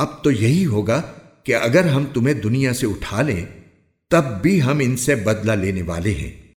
अब तो यही होगा कि अगर हम तुम्हें दुनिया से उठा लें, तब भी हम इनसे बदला लेने वाले हैं।